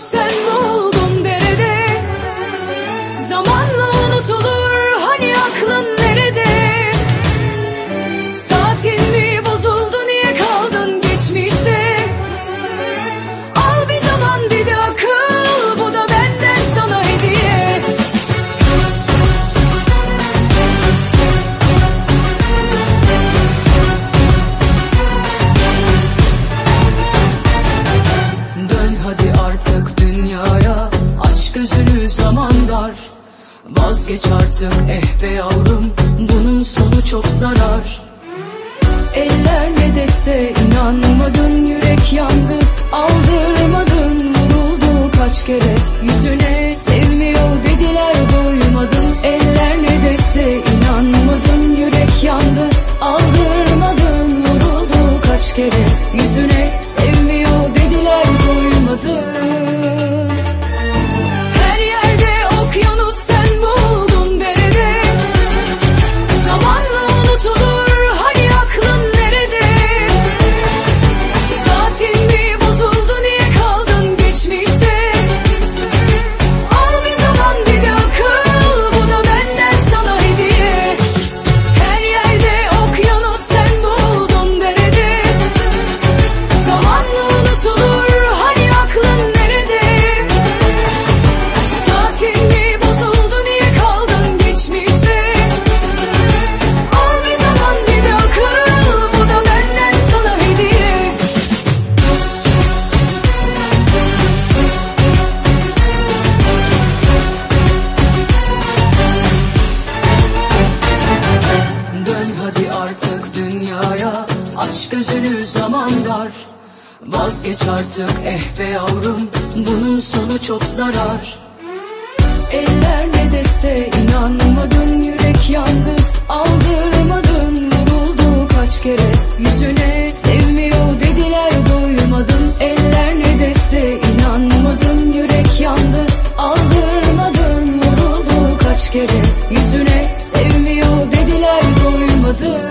say artık dünyaya. Aç gözünü zaman dar. Vazgeç artık eh be yavrum. Bunun sonu çok zarar. Eller ne dese inanmadın dünyaya Aç gözünü zaman dar. Vazgeç artık eh be yavrum Bunun sonu çok zarar. Eller ne dese inanmadın yürek yandı. Aldırmadın vuruldu kaç kere. Yüzüne sevmiyor dediler duymadın Eller ne dese inanmadın yürek yandı. Aldırmadın vuruldu kaç kere. Yüzüne sevmiyor dediler duymadın